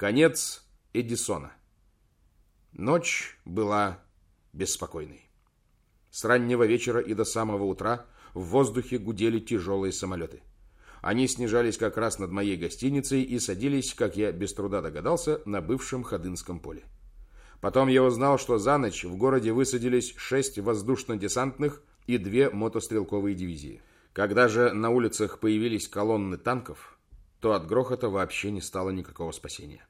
Конец Эдисона. Ночь была беспокойной. С раннего вечера и до самого утра в воздухе гудели тяжелые самолеты. Они снижались как раз над моей гостиницей и садились, как я без труда догадался, на бывшем Ходынском поле. Потом я узнал, что за ночь в городе высадились шесть воздушно-десантных и две мотострелковые дивизии. Когда же на улицах появились колонны танков, то от грохота вообще не стало никакого спасения.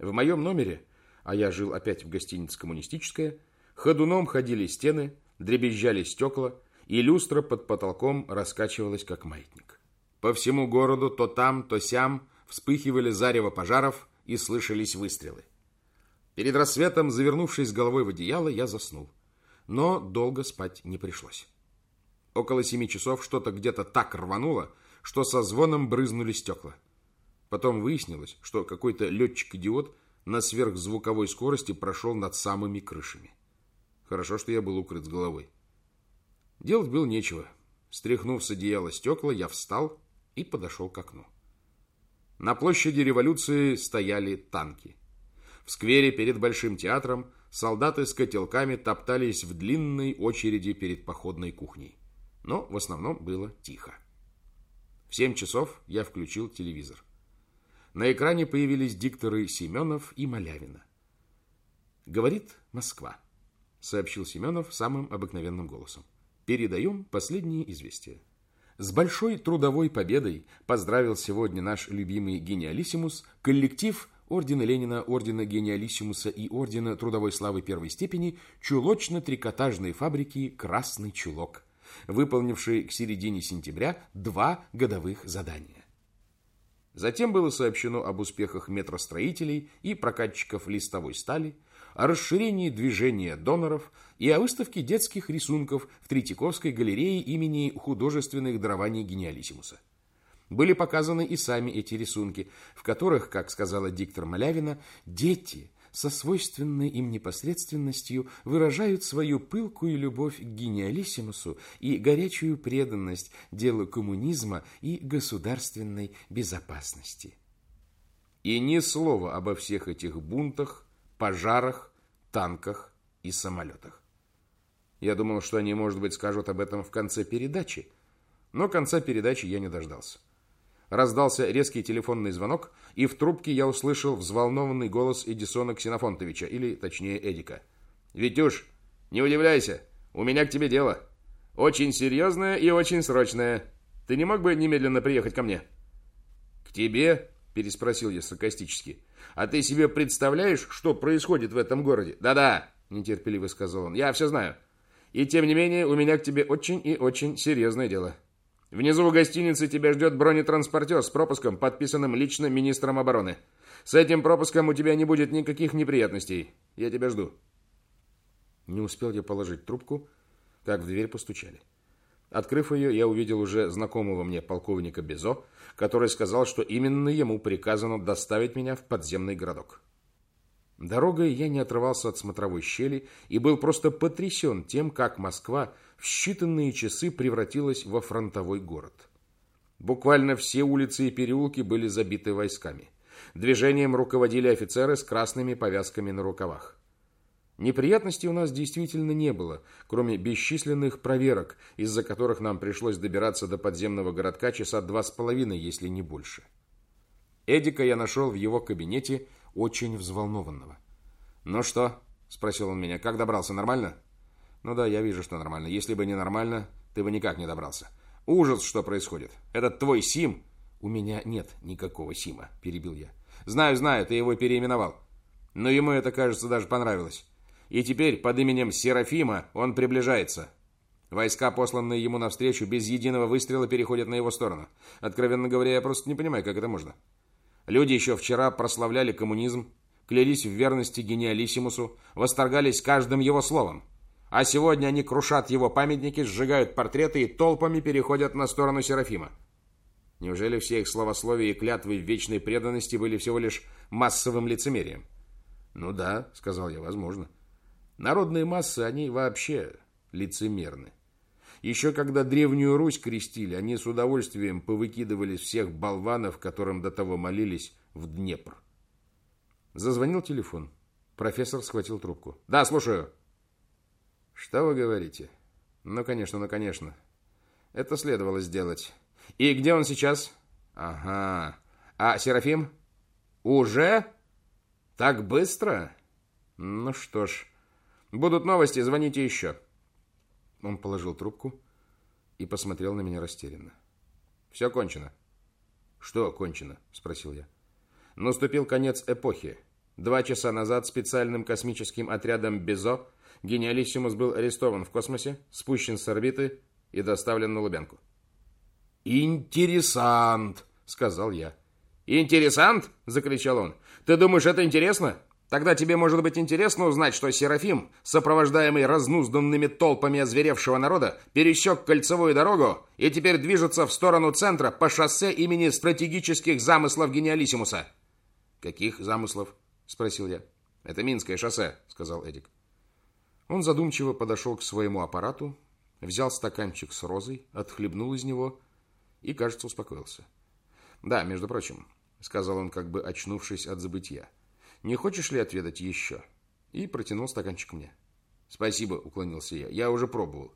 В моем номере, а я жил опять в гостинице «Коммунистическая», ходуном ходили стены, дребезжали стекла, и люстра под потолком раскачивалась, как маятник. По всему городу то там, то сям вспыхивали зарево пожаров и слышались выстрелы. Перед рассветом, завернувшись головой в одеяло, я заснул. Но долго спать не пришлось. Около семи часов что-то где-то так рвануло, что со звоном брызнули стекла. Потом выяснилось, что какой-то летчик-идиот на сверхзвуковой скорости прошел над самыми крышами. Хорошо, что я был укрыт с головой. Делать было нечего. Стряхнув с одеяла стекла, я встал и подошел к окну. На площади революции стояли танки. В сквере перед Большим театром солдаты с котелками топтались в длинной очереди перед походной кухней. Но в основном было тихо. В семь часов я включил телевизор. На экране появились дикторы Семенов и Малявина. «Говорит Москва», — сообщил Семенов самым обыкновенным голосом. «Передаем последние известия». С большой трудовой победой поздравил сегодня наш любимый гениалиссимус коллектив Ордена Ленина, Ордена Гениалиссимуса и Ордена Трудовой Славы первой степени чулочно-трикотажной фабрики «Красный чулок», выполнивший к середине сентября два годовых задания. Затем было сообщено об успехах метростроителей и прокатчиков листовой стали, о расширении движения доноров и о выставке детских рисунков в Третьяковской галерее имени художественных дарований гениалиссимуса. Были показаны и сами эти рисунки, в которых, как сказала диктор Малявина, дети – со свойственной им непосредственностью выражают свою пылкую любовь к гениалиссимусу и горячую преданность делу коммунизма и государственной безопасности. И ни слова обо всех этих бунтах, пожарах, танках и самолетах. Я думал, что они, может быть, скажут об этом в конце передачи, но конца передачи я не дождался. Раздался резкий телефонный звонок, и в трубке я услышал взволнованный голос Эдисона Ксенофонтовича, или точнее Эдика. «Витюш, не удивляйся, у меня к тебе дело. Очень серьезное и очень срочное. Ты не мог бы немедленно приехать ко мне?» «К тебе?» – переспросил я саркастически. «А ты себе представляешь, что происходит в этом городе?» «Да-да», – нетерпеливо сказал он, – «я все знаю. И тем не менее, у меня к тебе очень и очень серьезное дело». Внизу в гостинице тебя ждет бронетранспортер с пропуском, подписанным лично министром обороны. С этим пропуском у тебя не будет никаких неприятностей. Я тебя жду. Не успел я положить трубку, как в дверь постучали. Открыв ее, я увидел уже знакомого мне полковника Безо, который сказал, что именно ему приказано доставить меня в подземный городок. Дорогой я не отрывался от смотровой щели и был просто потрясен тем, как Москва в считанные часы превратилась во фронтовой город. Буквально все улицы и переулки были забиты войсками. Движением руководили офицеры с красными повязками на рукавах. Неприятностей у нас действительно не было, кроме бесчисленных проверок, из-за которых нам пришлось добираться до подземного городка часа два с половиной, если не больше. Эдика я нашел в его кабинете очень взволнованного. «Ну что?» – спросил он меня. «Как добрался? Нормально?» «Ну да, я вижу, что нормально. Если бы не нормально, ты бы никак не добрался. Ужас, что происходит. Этот твой Сим...» «У меня нет никакого Сима», – перебил я. «Знаю, знаю, ты его переименовал. Но ему это, кажется, даже понравилось. И теперь под именем Серафима он приближается. Войска, посланные ему навстречу, без единого выстрела переходят на его сторону. Откровенно говоря, я просто не понимаю, как это можно. Люди еще вчера прославляли коммунизм, клялись в верности гениалиссимусу, восторгались каждым его словом. А сегодня они крушат его памятники, сжигают портреты и толпами переходят на сторону Серафима. Неужели все их словословия и клятвы вечной преданности были всего лишь массовым лицемерием? Ну да, сказал я, возможно. Народные массы, они вообще лицемерны. Еще когда Древнюю Русь крестили, они с удовольствием повыкидывали всех болванов, которым до того молились, в Днепр. Зазвонил телефон. Профессор схватил трубку. «Да, слушаю». «Что вы говорите?» «Ну, конечно, ну, конечно. Это следовало сделать. И где он сейчас?» «Ага. А Серафим?» «Уже? Так быстро?» «Ну что ж, будут новости, звоните еще». Он положил трубку и посмотрел на меня растерянно. «Все кончено». «Что кончено?» – спросил я. Наступил конец эпохи. Два часа назад специальным космическим отрядом «Безо» гениалиссимус был арестован в космосе, спущен с орбиты и доставлен на Лубянку. «Интересант!» — сказал я. «Интересант?» — закричал он. «Ты думаешь, это интересно? Тогда тебе может быть интересно узнать, что Серафим, сопровождаемый разнузданными толпами озверевшего народа, пересек кольцевую дорогу и теперь движется в сторону центра по шоссе имени стратегических замыслов гениалиссимуса». «Каких замыслов?» — спросил я. «Это Минское шоссе», — сказал Эдик. Он задумчиво подошел к своему аппарату, взял стаканчик с розой, отхлебнул из него и, кажется, успокоился. «Да, между прочим», — сказал он, как бы очнувшись от забытья, — «не хочешь ли отведать еще?» И протянул стаканчик мне. «Спасибо», — уклонился я, — «я уже пробовал».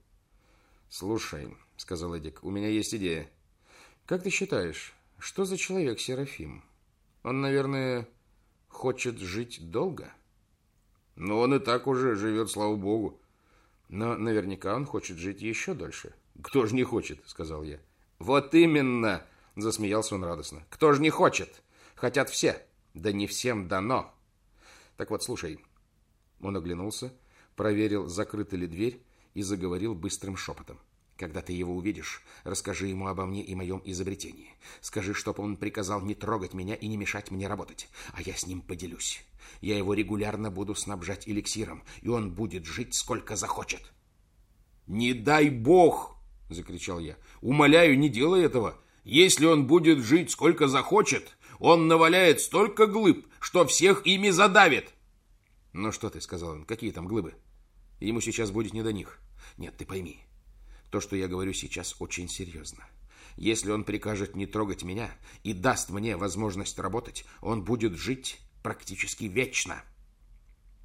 «Слушай», — сказал Эдик, — «у меня есть идея». «Как ты считаешь, что за человек Серафим? Он, наверное, хочет жить долго?» Но он и так уже живет, слава богу. Но наверняка он хочет жить еще дольше. Кто же не хочет, сказал я. Вот именно, засмеялся он радостно. Кто же не хочет? Хотят все. Да не всем дано. Так вот, слушай. Он оглянулся, проверил, закрыта ли дверь и заговорил быстрым шепотом. Когда ты его увидишь, расскажи ему обо мне и моем изобретении. Скажи, чтоб он приказал не трогать меня и не мешать мне работать, а я с ним поделюсь. Я его регулярно буду снабжать эликсиром, и он будет жить сколько захочет. «Не дай бог!» — закричал я. «Умоляю, не делай этого. Если он будет жить сколько захочет, он наваляет столько глыб, что всех ими задавит». «Ну что ты?» — сказал он. «Какие там глыбы? Ему сейчас будет не до них. Нет, ты пойми». То, что я говорю сейчас, очень серьезно. Если он прикажет не трогать меня и даст мне возможность работать, он будет жить практически вечно.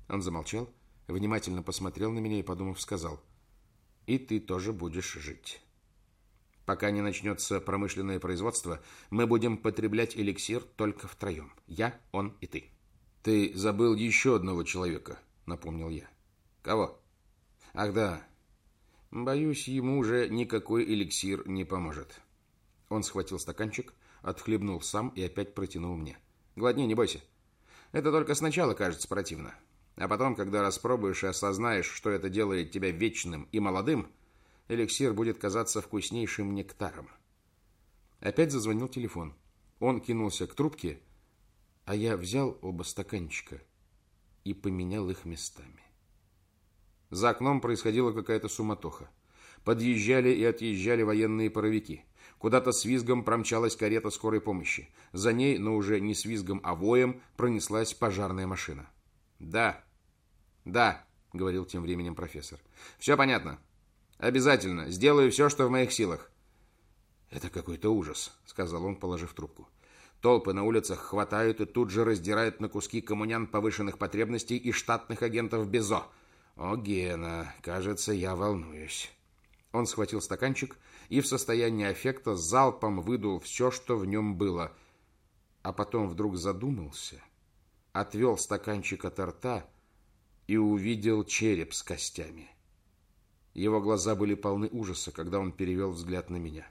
Он замолчал, внимательно посмотрел на меня и, подумав, сказал, «И ты тоже будешь жить. Пока не начнется промышленное производство, мы будем потреблять эликсир только втроем. Я, он и ты». «Ты забыл еще одного человека», — напомнил я. «Кого?» «Ах да, Боюсь, ему уже никакой эликсир не поможет. Он схватил стаканчик, отхлебнул сам и опять протянул мне. Гладни, не бойся. Это только сначала кажется противно. А потом, когда распробуешь и осознаешь, что это делает тебя вечным и молодым, эликсир будет казаться вкуснейшим нектаром. Опять зазвонил телефон. Он кинулся к трубке, а я взял оба стаканчика и поменял их местами. За окном происходила какая-то суматоха. Подъезжали и отъезжали военные паровики. Куда-то с визгом промчалась карета скорой помощи. За ней, но уже не с визгом, а воем, пронеслась пожарная машина. «Да, да», — говорил тем временем профессор. «Все понятно. Обязательно. Сделаю все, что в моих силах». «Это какой-то ужас», — сказал он, положив трубку. Толпы на улицах хватают и тут же раздирают на куски коммунян повышенных потребностей и штатных агентов БЕЗО — «О, Гена, кажется, я волнуюсь». Он схватил стаканчик и в состоянии аффекта залпом выдул все, что в нем было, а потом вдруг задумался, отвел стаканчик от рта и увидел череп с костями. Его глаза были полны ужаса, когда он перевел взгляд на меня.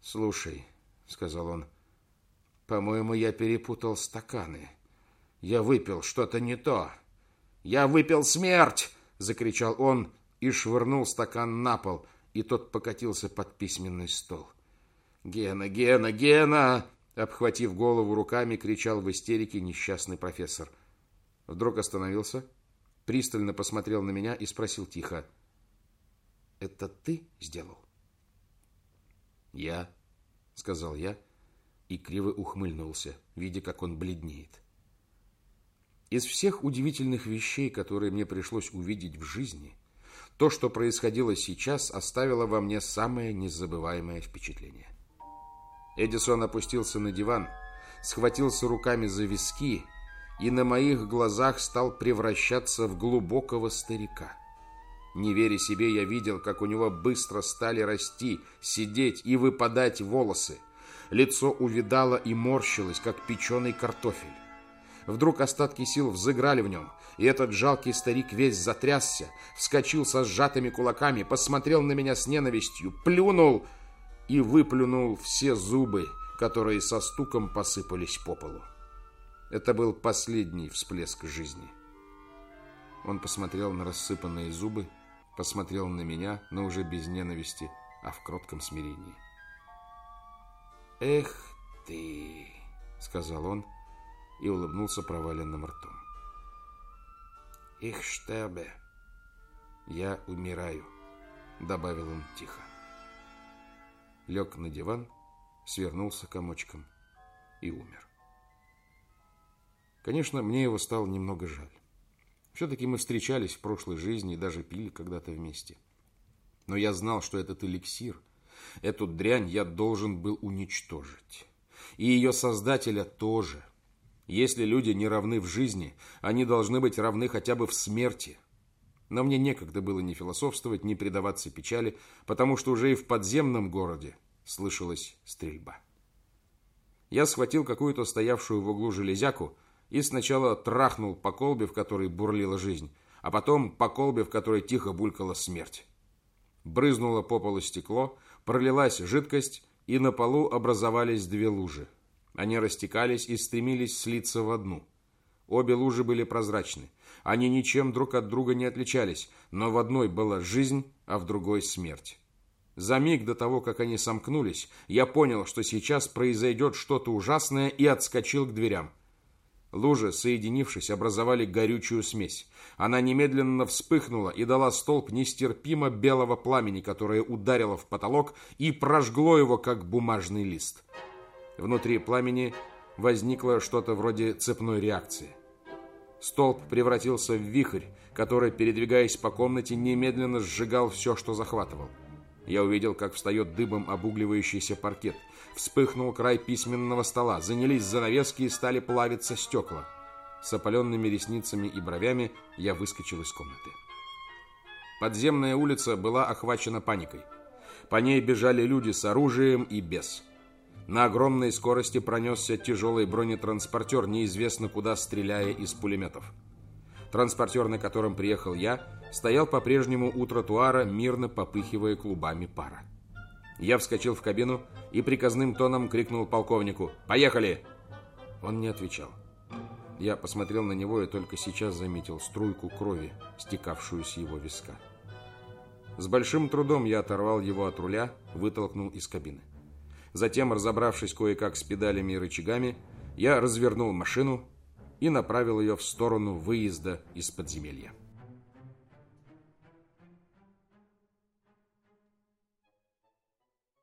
«Слушай», — сказал он, — «по-моему, я перепутал стаканы. Я выпил что-то не то». «Я выпил смерть!» — закричал он и швырнул стакан на пол, и тот покатился под письменный стол. «Гена, Гена, Гена!» Обхватив голову руками, кричал в истерике несчастный профессор. Вдруг остановился, пристально посмотрел на меня и спросил тихо. «Это ты сделал?» «Я», — сказал я, и криво ухмыльнулся, видя, как он бледнеет. Из всех удивительных вещей, которые мне пришлось увидеть в жизни, то, что происходило сейчас, оставило во мне самое незабываемое впечатление. Эдисон опустился на диван, схватился руками за виски и на моих глазах стал превращаться в глубокого старика. Не веря себе, я видел, как у него быстро стали расти, сидеть и выпадать волосы. Лицо увидало и морщилось, как печеный картофель. Вдруг остатки сил взыграли в нем, и этот жалкий старик весь затрясся, вскочил со сжатыми кулаками, посмотрел на меня с ненавистью, плюнул и выплюнул все зубы, которые со стуком посыпались по полу. Это был последний всплеск жизни. Он посмотрел на рассыпанные зубы, посмотрел на меня, но уже без ненависти, а в кротком смирении. «Эх ты!» — сказал он и улыбнулся проваленным ртом. «Их штабе!» «Я умираю», — добавил он тихо. Лег на диван, свернулся комочком и умер. Конечно, мне его стало немного жаль. Все-таки мы встречались в прошлой жизни и даже пили когда-то вместе. Но я знал, что этот эликсир, эту дрянь я должен был уничтожить. И ее создателя тоже. Если люди не равны в жизни, они должны быть равны хотя бы в смерти. Но мне некогда было ни философствовать, ни предаваться печали, потому что уже и в подземном городе слышалась стрельба. Я схватил какую-то стоявшую в углу железяку, и сначала трахнул по колбе, в которой бурлила жизнь, а потом по колбе, в которой тихо булькала смерть. Брызнуло по полу стекло, пролилась жидкость, и на полу образовались две лужи. Они растекались и стремились слиться в одну. Обе лужи были прозрачны. Они ничем друг от друга не отличались, но в одной была жизнь, а в другой смерть. За миг до того, как они сомкнулись, я понял, что сейчас произойдет что-то ужасное и отскочил к дверям. Лужи, соединившись, образовали горючую смесь. Она немедленно вспыхнула и дала столб нестерпимо белого пламени, которое ударило в потолок и прожгло его, как бумажный лист. Внутри пламени возникло что-то вроде цепной реакции. Столб превратился в вихрь, который, передвигаясь по комнате, немедленно сжигал все, что захватывал. Я увидел, как встает дыбом обугливающийся паркет. Вспыхнул край письменного стола, занялись занавески и стали плавиться стекла. С опаленными ресницами и бровями я выскочил из комнаты. Подземная улица была охвачена паникой. По ней бежали люди с оружием и без. На огромной скорости пронесся тяжелый бронетранспортер, неизвестно куда стреляя из пулеметов. Транспортер, на котором приехал я, стоял по-прежнему у тротуара, мирно попыхивая клубами пара. Я вскочил в кабину и приказным тоном крикнул полковнику «Поехали!». Он не отвечал. Я посмотрел на него и только сейчас заметил струйку крови, стекавшую с его виска. С большим трудом я оторвал его от руля, вытолкнул из кабины. Затем, разобравшись кое-как с педалями и рычагами, я развернул машину и направил ее в сторону выезда из подземелья.